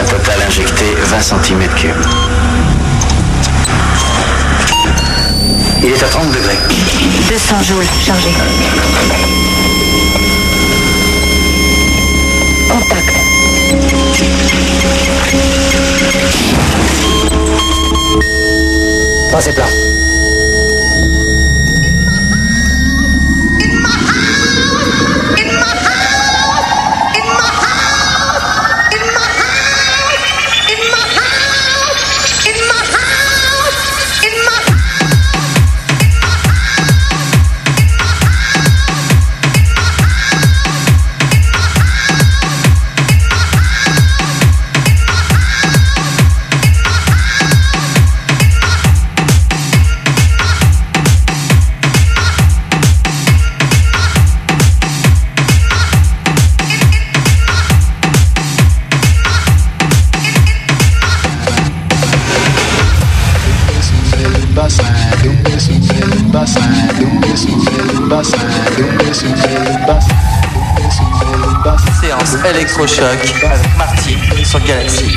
Un total injecté 20 cm3. Il est à 30 degrés. 200 joules chargé. Contact. Passez plat. Séance électrochoc avec Marty sur Galaxy.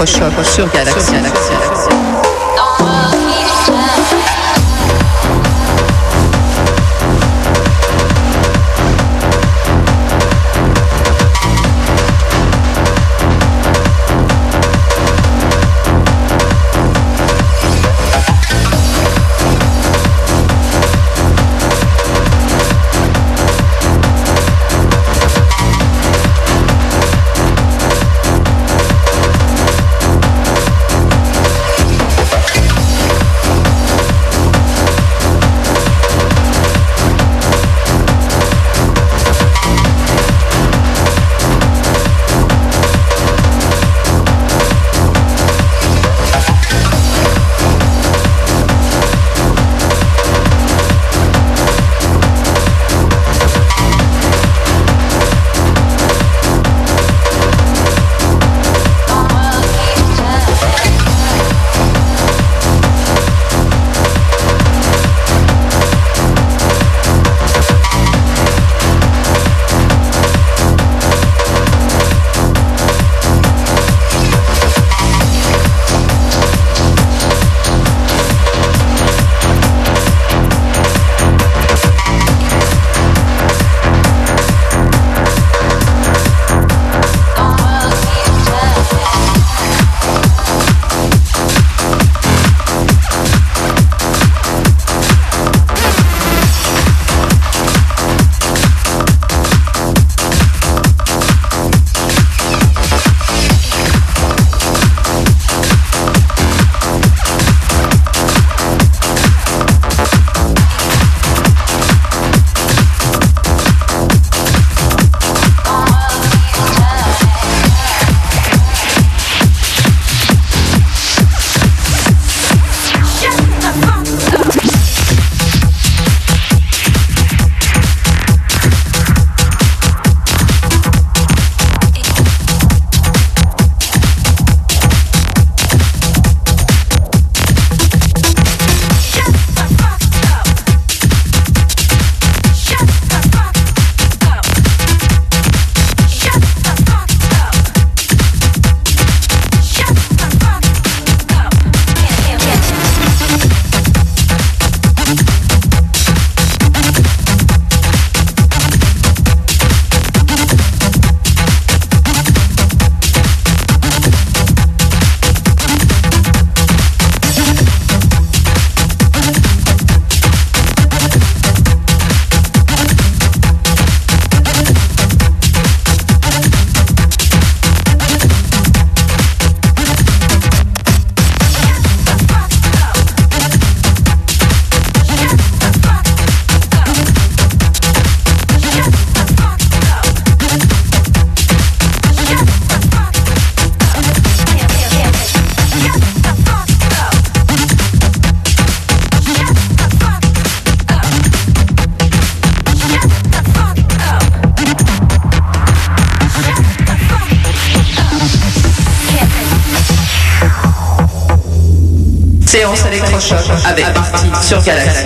avec électrochoc Galaxy. avec partie sur Galaxy.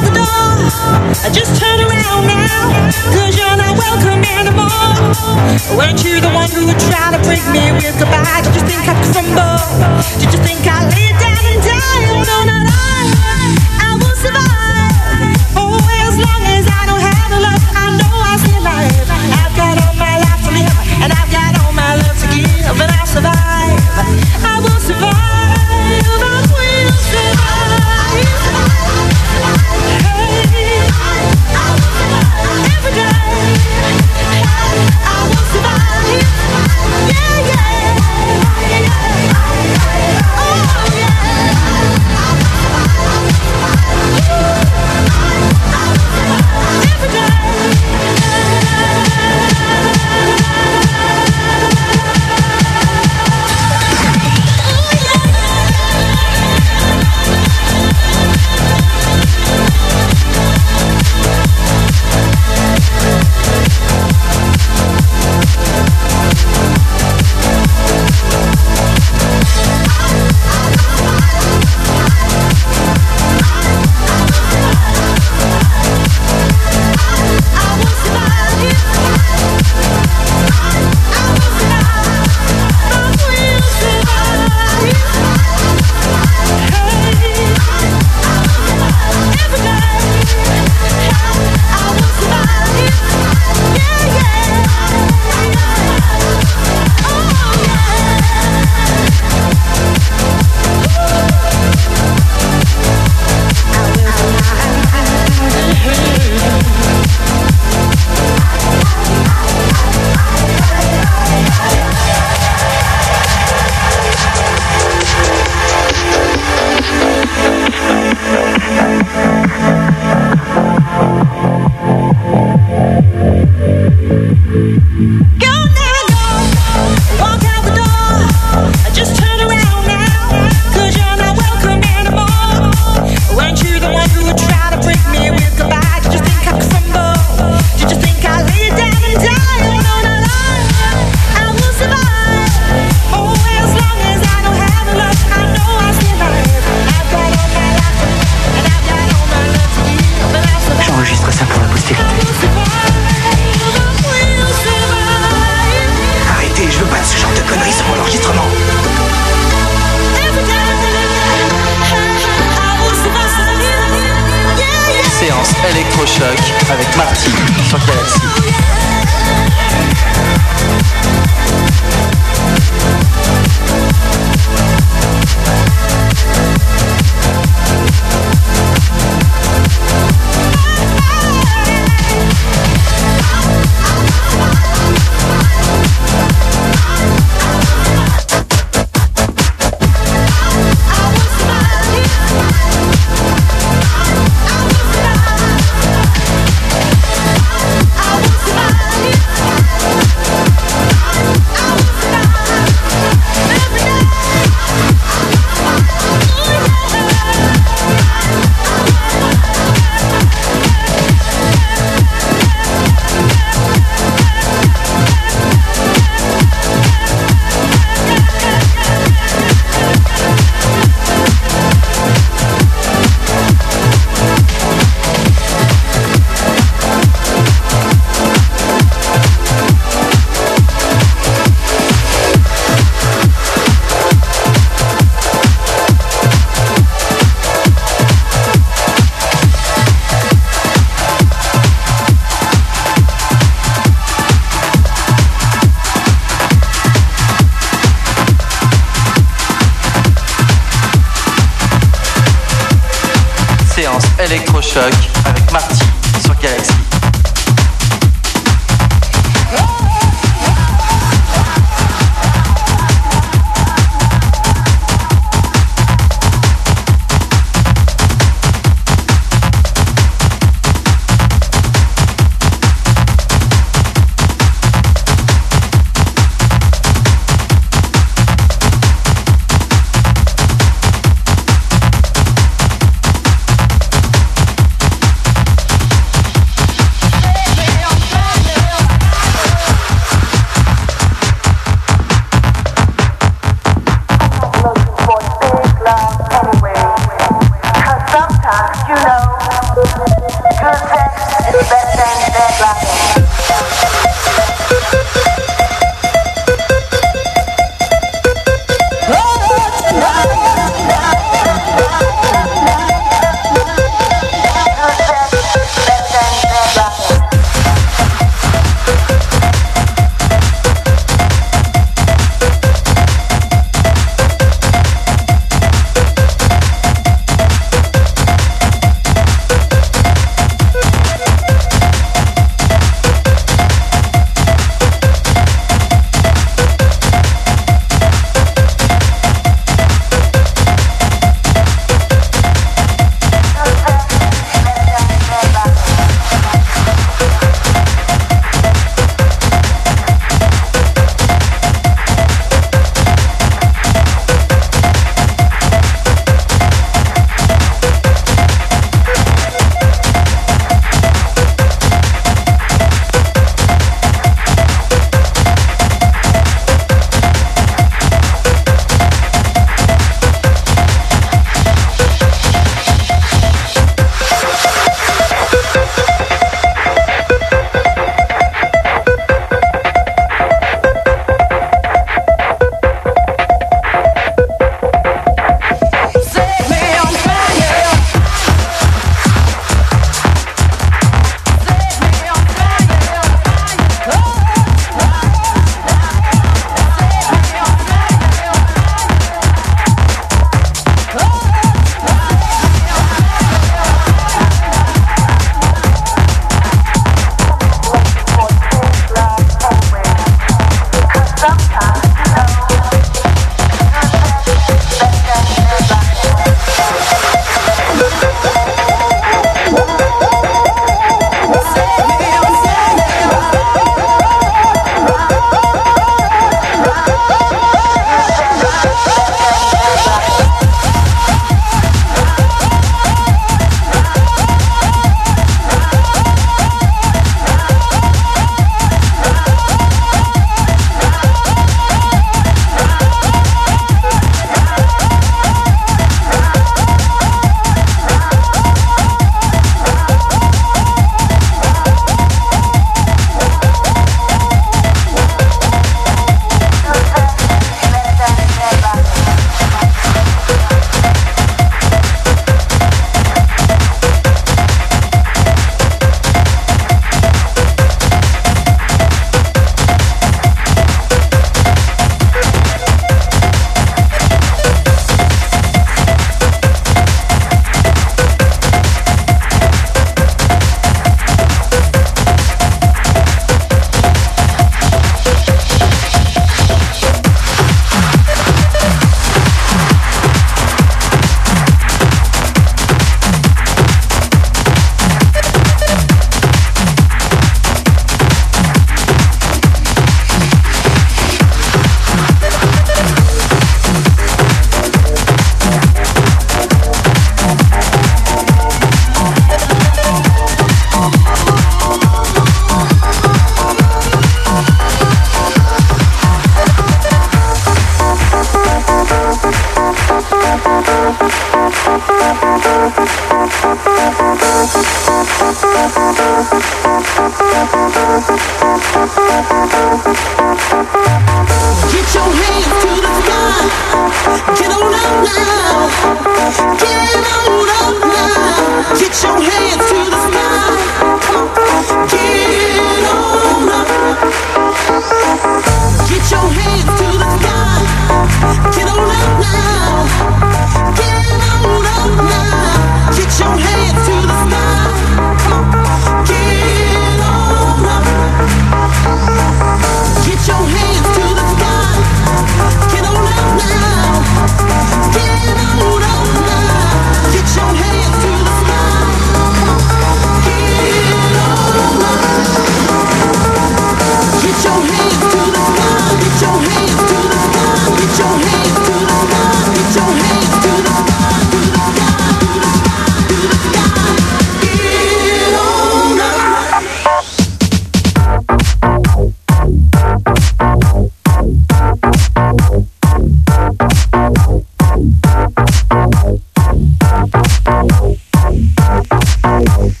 Bye.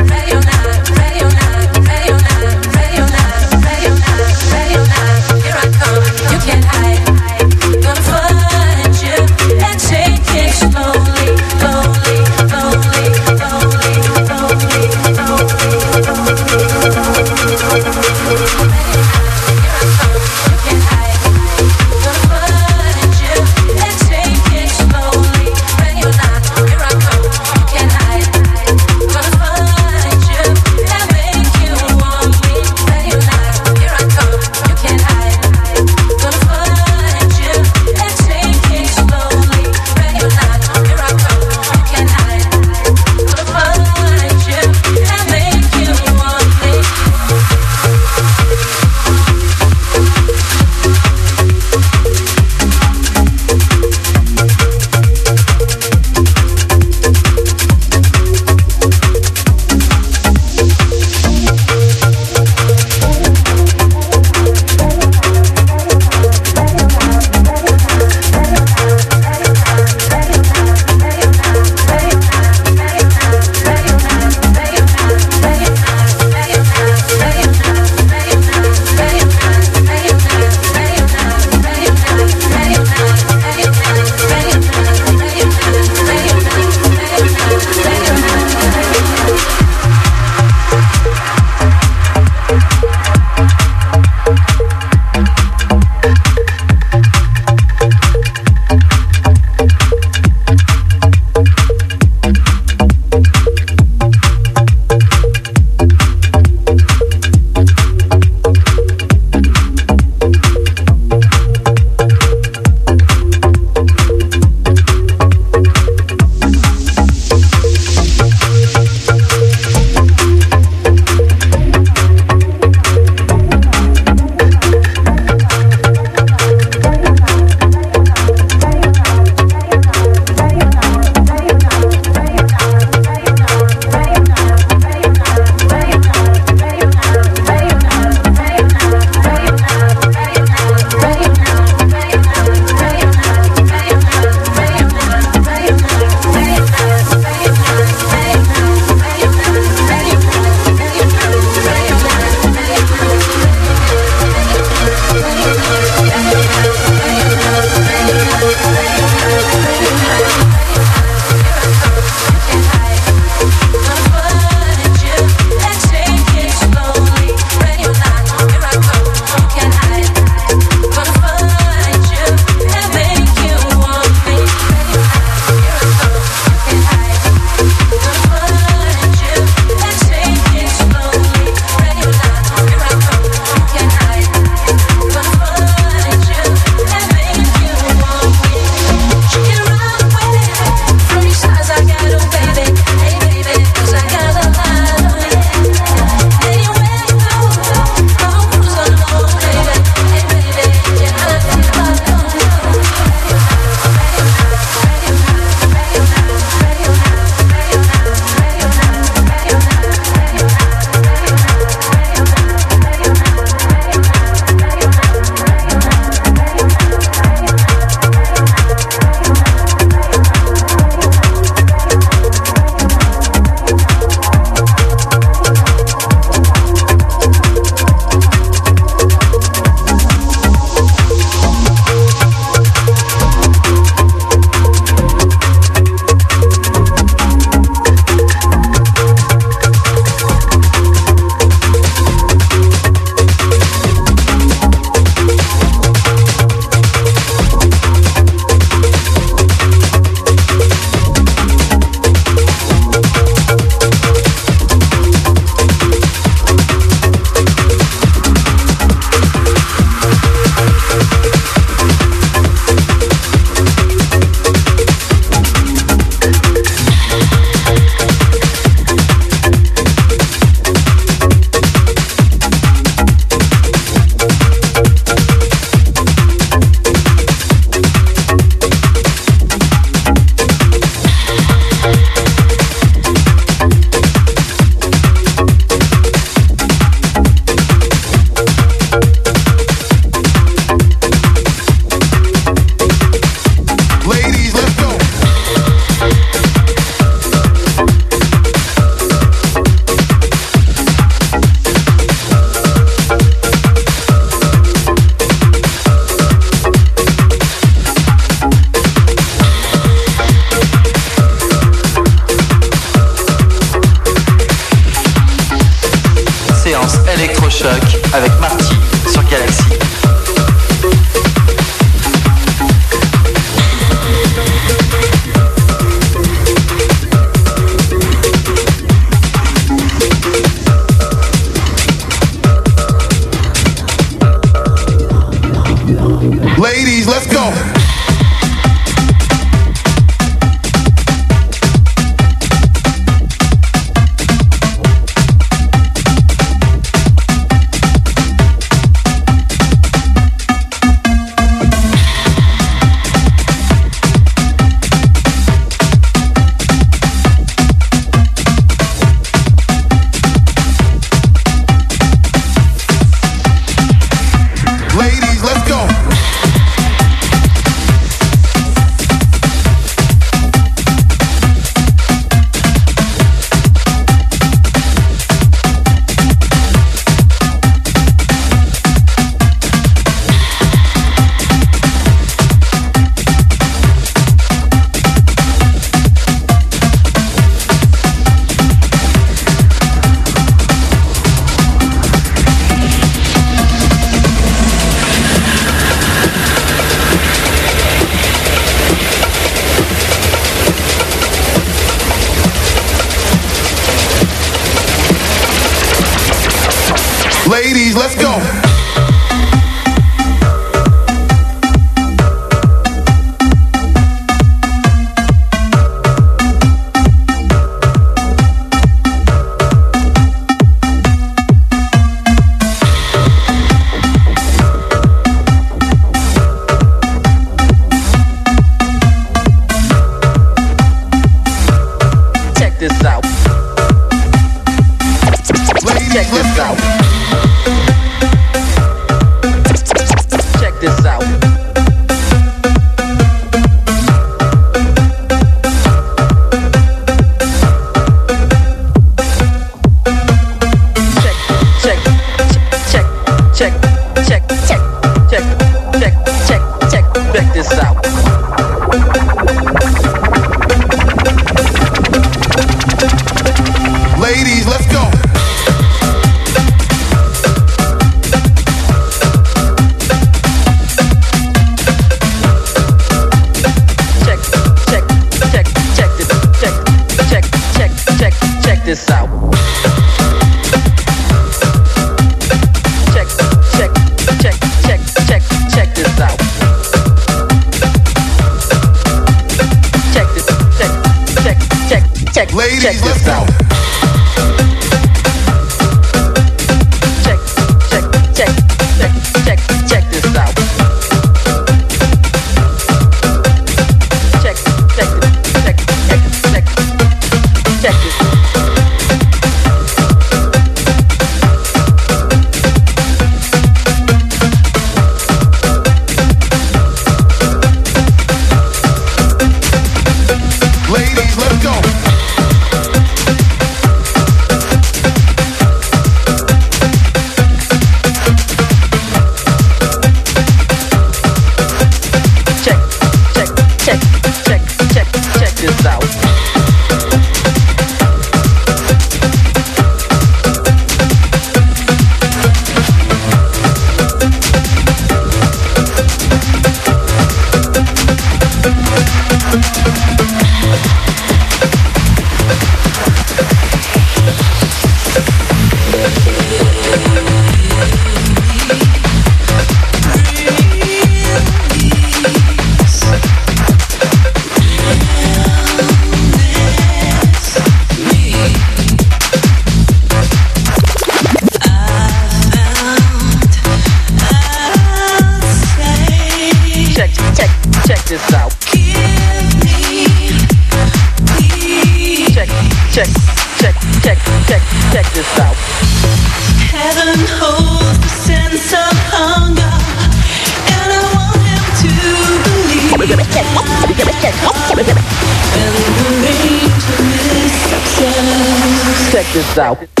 Check this out.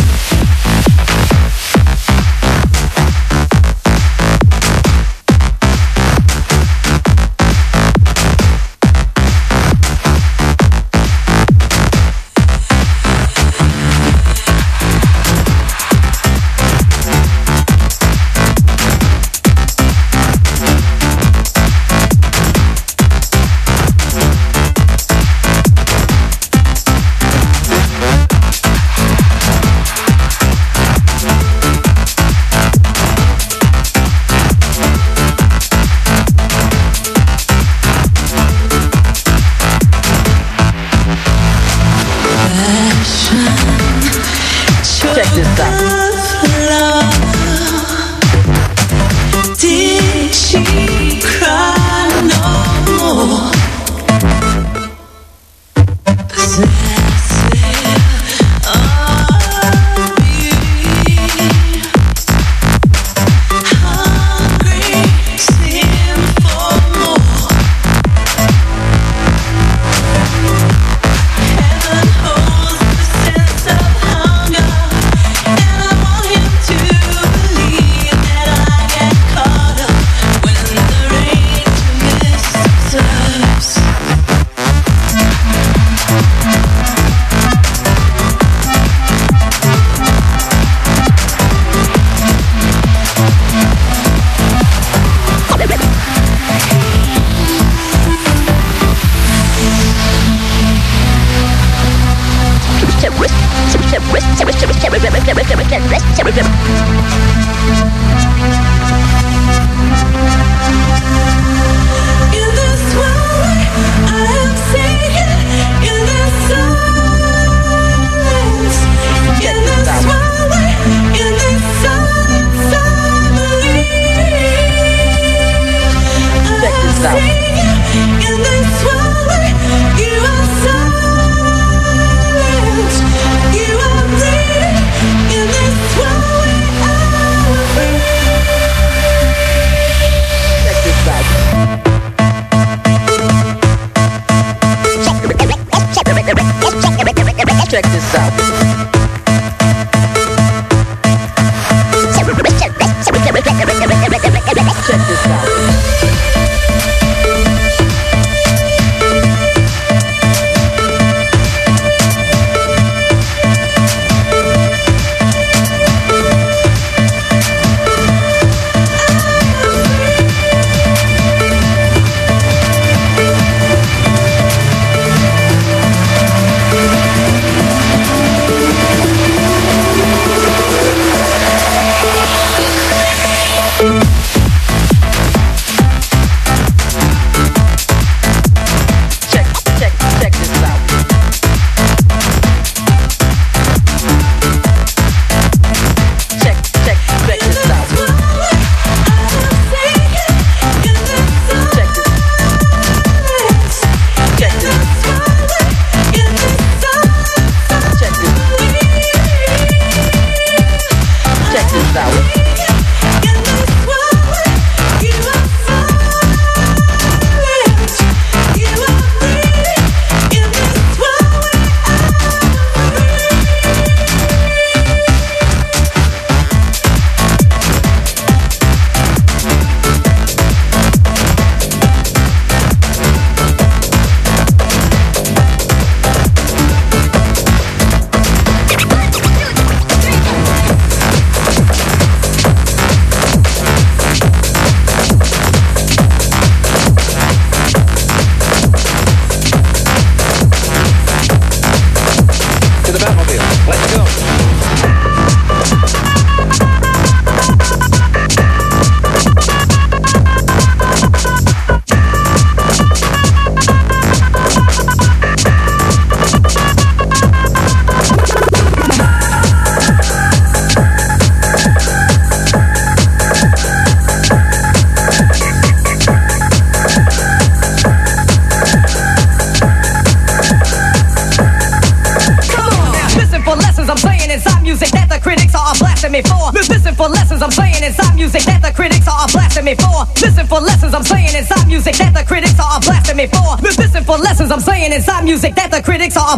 I'm playing inside music that the critics are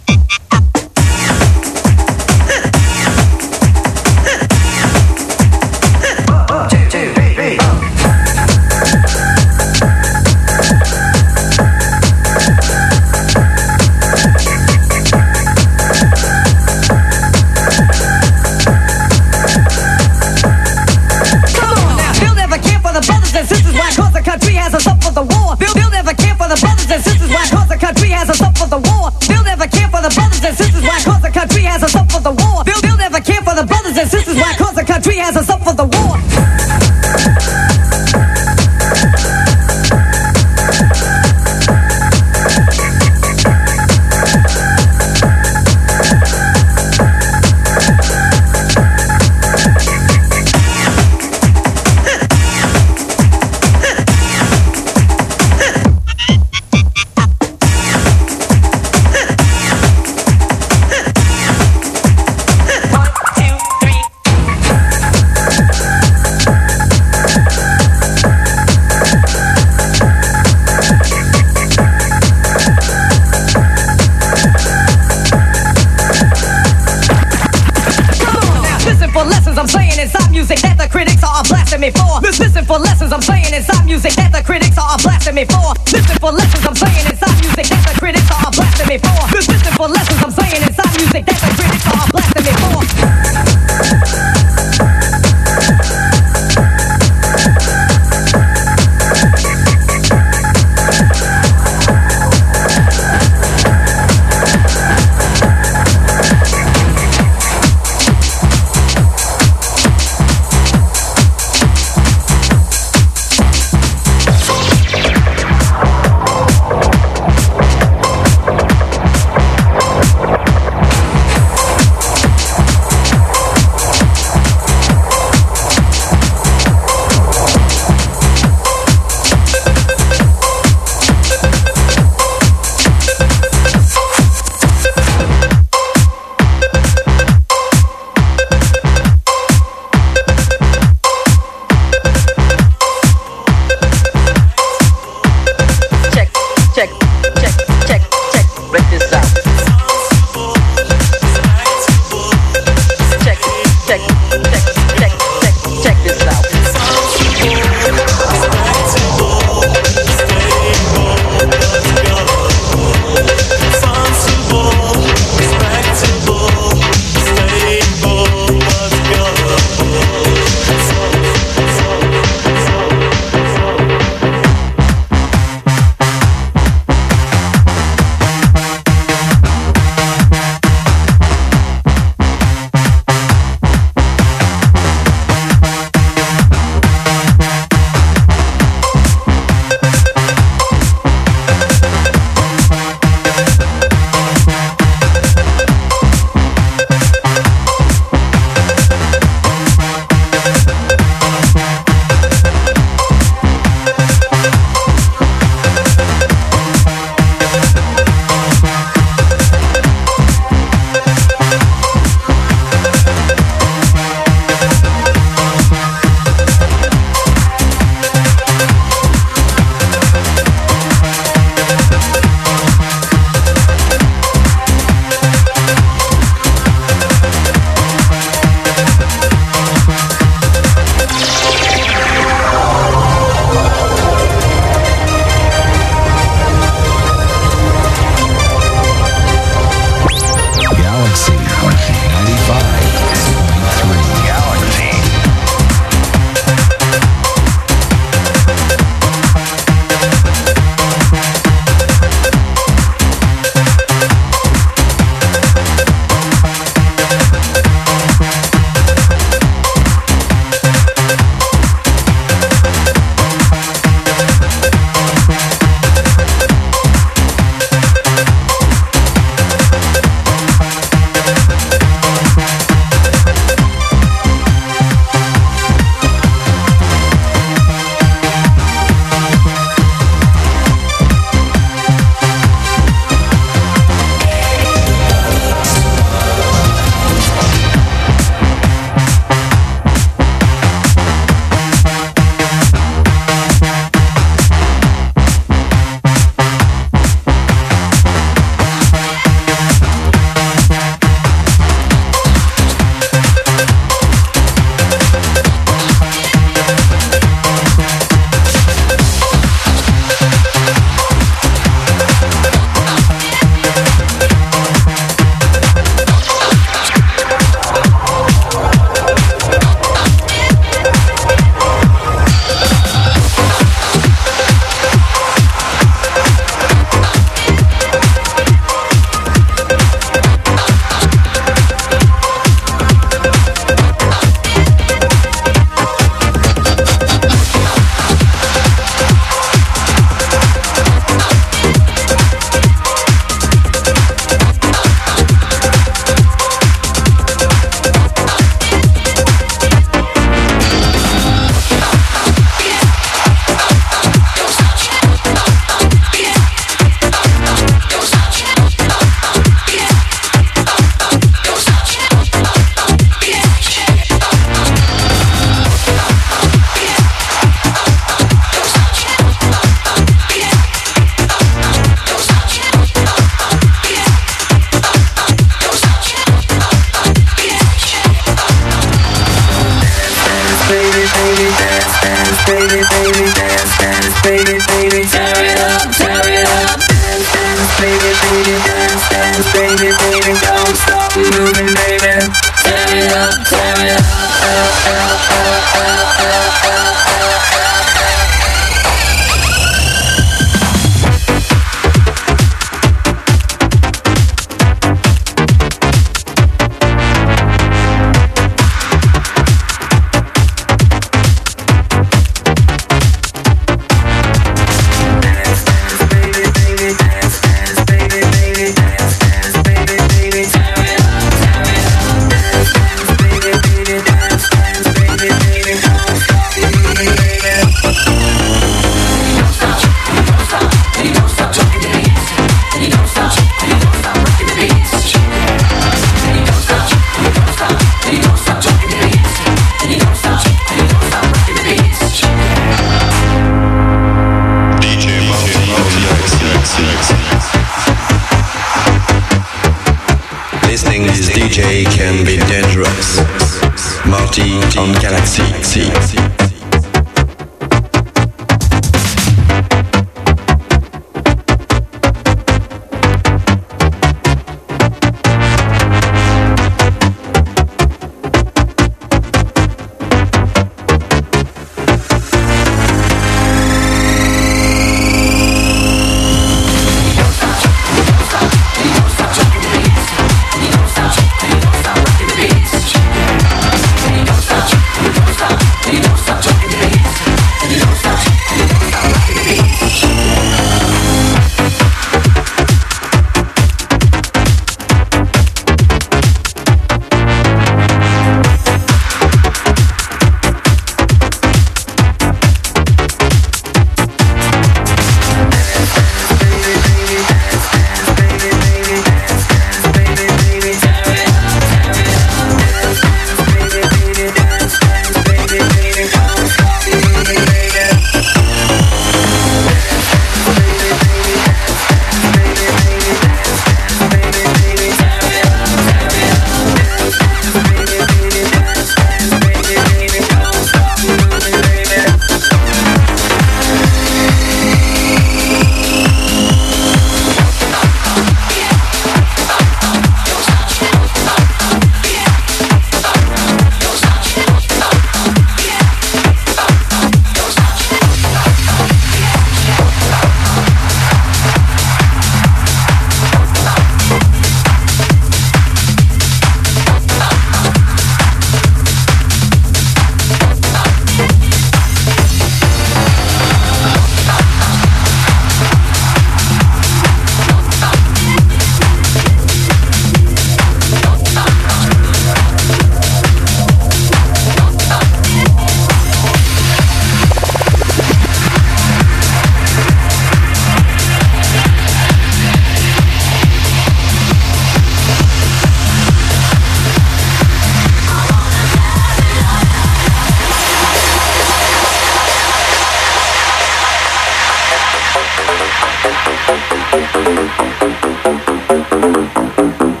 フェンスのフェンスのフェンスのフェンスのフェンスのフェンスのフェンス